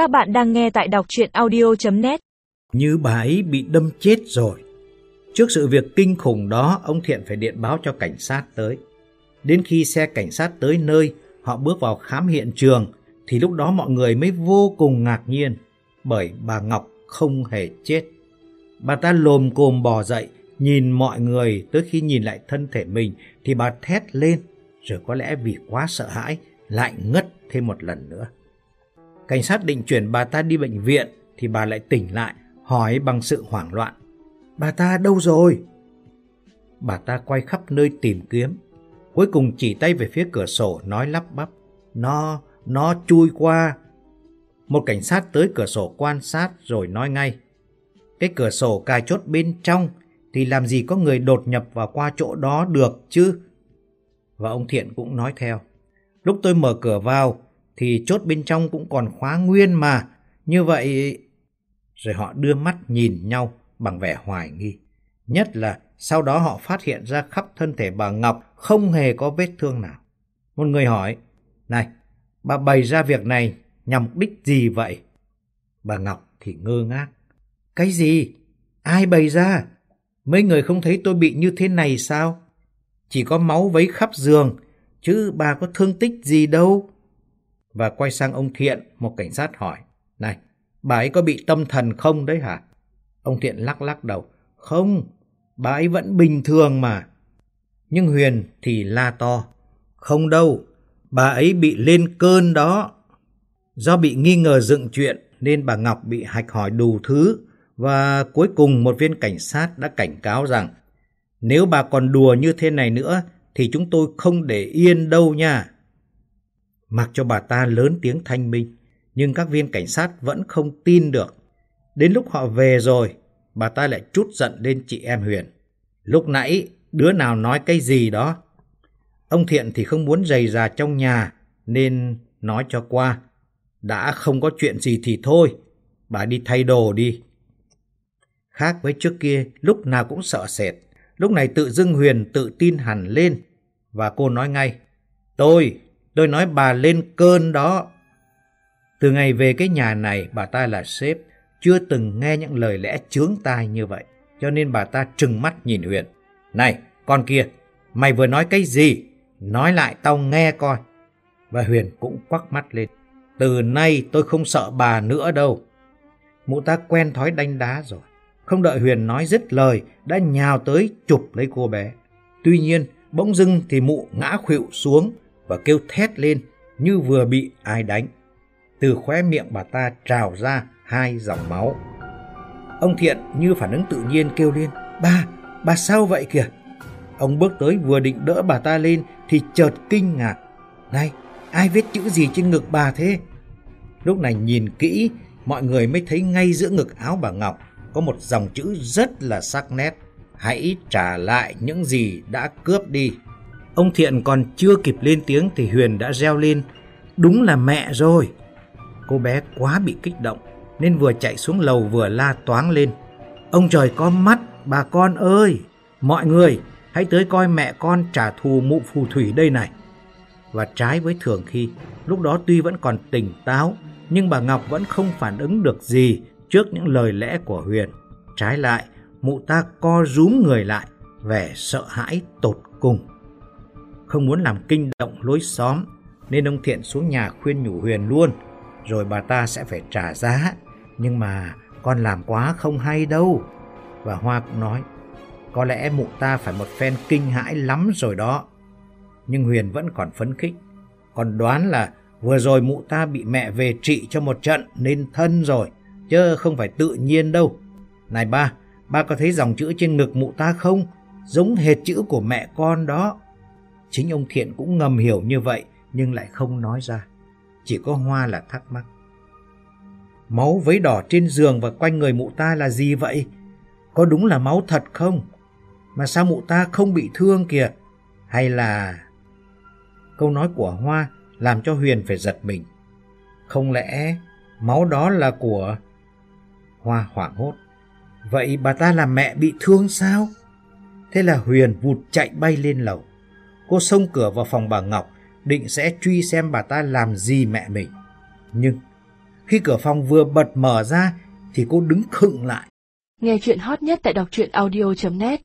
Các bạn đang nghe tại đọc chuyện audio.net Như bà ấy bị đâm chết rồi. Trước sự việc kinh khủng đó, ông Thiện phải điện báo cho cảnh sát tới. Đến khi xe cảnh sát tới nơi, họ bước vào khám hiện trường, thì lúc đó mọi người mới vô cùng ngạc nhiên, bởi bà Ngọc không hề chết. Bà ta lồm cồm bò dậy, nhìn mọi người tới khi nhìn lại thân thể mình thì bà thét lên, rồi có lẽ vì quá sợ hãi, lại ngất thêm một lần nữa. Cảnh sát định chuyển bà ta đi bệnh viện thì bà lại tỉnh lại, hỏi bằng sự hoảng loạn. Bà ta đâu rồi? Bà ta quay khắp nơi tìm kiếm, cuối cùng chỉ tay về phía cửa sổ nói lắp bắp. Nó, nó chui qua. Một cảnh sát tới cửa sổ quan sát rồi nói ngay. Cái cửa sổ cài chốt bên trong thì làm gì có người đột nhập vào qua chỗ đó được chứ? Và ông Thiện cũng nói theo. Lúc tôi mở cửa vào thì chốt bên trong cũng còn khóa nguyên mà. Như vậy... Rồi họ đưa mắt nhìn nhau bằng vẻ hoài nghi. Nhất là sau đó họ phát hiện ra khắp thân thể bà Ngọc không hề có vết thương nào. Một người hỏi, này, bà bày ra việc này nhằm mục đích gì vậy? Bà Ngọc thì ngơ ngác. Cái gì? Ai bày ra? Mấy người không thấy tôi bị như thế này sao? Chỉ có máu vấy khắp giường, chứ bà có thương tích gì đâu. Và quay sang ông Thiện, một cảnh sát hỏi. Này, bà ấy có bị tâm thần không đấy hả? Ông Thiện lắc lắc đầu. Không, bà ấy vẫn bình thường mà. Nhưng Huyền thì la to. Không đâu, bà ấy bị lên cơn đó. Do bị nghi ngờ dựng chuyện nên bà Ngọc bị hạch hỏi đủ thứ và cuối cùng một viên cảnh sát đã cảnh cáo rằng nếu bà còn đùa như thế này nữa thì chúng tôi không để yên đâu nha. Mặc cho bà ta lớn tiếng thanh minh, nhưng các viên cảnh sát vẫn không tin được. Đến lúc họ về rồi, bà ta lại trút giận lên chị em Huyền. Lúc nãy, đứa nào nói cái gì đó? Ông Thiện thì không muốn dày già trong nhà, nên nói cho qua. Đã không có chuyện gì thì thôi, bà đi thay đồ đi. Khác với trước kia, lúc nào cũng sợ sệt. Lúc này tự dưng Huyền tự tin hẳn lên. Và cô nói ngay, tôi, tôi nói bà lên cơn đó. Từ ngày về cái nhà này, bà ta là sếp, chưa từng nghe những lời lẽ chướng tai như vậy. Cho nên bà ta trừng mắt nhìn Huyền. Này, con kia, mày vừa nói cái gì? Nói lại tao nghe coi. Và Huyền cũng quắc mắt lên. Từ nay tôi không sợ bà nữa đâu. Mụ ta quen thói đánh đá rồi. Không đợi Huyền nói dứt lời, đã nhào tới chụp lấy cô bé. Tuy nhiên, bỗng dưng thì mụ ngã khuỵu xuống và kêu thét lên như vừa bị ai đánh. Từ khóe miệng bà ta trào ra hai dòng máu. Ông Thiện như phản ứng tự nhiên kêu lên, Ba, bà sao vậy kìa? Ông bước tới vừa định đỡ bà ta lên thì chợt kinh ngạc. Này, ai viết chữ gì trên ngực bà thế? Lúc này nhìn kỹ, mọi người mới thấy ngay giữa ngực áo bà Ngọc có một dòng chữ rất là sắc nét. Hãy trả lại những gì đã cướp đi. Ông Thiện còn chưa kịp lên tiếng thì Huyền đã reo lên. Đúng là mẹ rồi. Cô bé quá bị kích động nên vừa chạy xuống lầu vừa la toáng lên. Ông trời có mắt, bà con ơi! Mọi người, hãy tới coi mẹ con trả thù mụ phù thủy đây này. Và trái với thường khi, lúc đó tuy vẫn còn tỉnh táo, nhưng bà Ngọc vẫn không phản ứng được gì trước những lời lẽ của Huyền. Trái lại, mụ ta co rúm người lại, vẻ sợ hãi tột cùng. Không muốn làm kinh động lối xóm, nên ông Thiện xuống nhà khuyên nhủ Huyền luôn, rồi bà ta sẽ phải trả giá. Nhưng mà con làm quá không hay đâu. Và Hoa cũng nói, có lẽ mụ ta phải một phen kinh hãi lắm rồi đó. Nhưng Huyền vẫn còn phấn khích. Còn đoán là vừa rồi mụ ta bị mẹ về trị cho một trận nên thân rồi chứ không phải tự nhiên đâu. Này ba, ba có thấy dòng chữ trên ngực mụ ta không? Giống hệt chữ của mẹ con đó. Chính ông Thiện cũng ngầm hiểu như vậy, nhưng lại không nói ra. Chỉ có Hoa là thắc mắc. Máu vấy đỏ trên giường và quanh người mụ ta là gì vậy? Có đúng là máu thật không? Mà sao mụ ta không bị thương kìa? Hay là... Câu nói của Hoa làm cho Huyền phải giật mình. Không lẽ máu đó là của... Hoa hoảng hốt. Vậy bà ta là mẹ bị thương sao? Thế là Huyền vụt chạy bay lên lầu. Cô xông cửa vào phòng bà Ngọc, định sẽ truy xem bà ta làm gì mẹ mình. Nhưng Khi cửa phòng vừa bật mở ra thì cô đứng khựng lại. Nghe chuyện hot nhất tại đọc truyện audio.net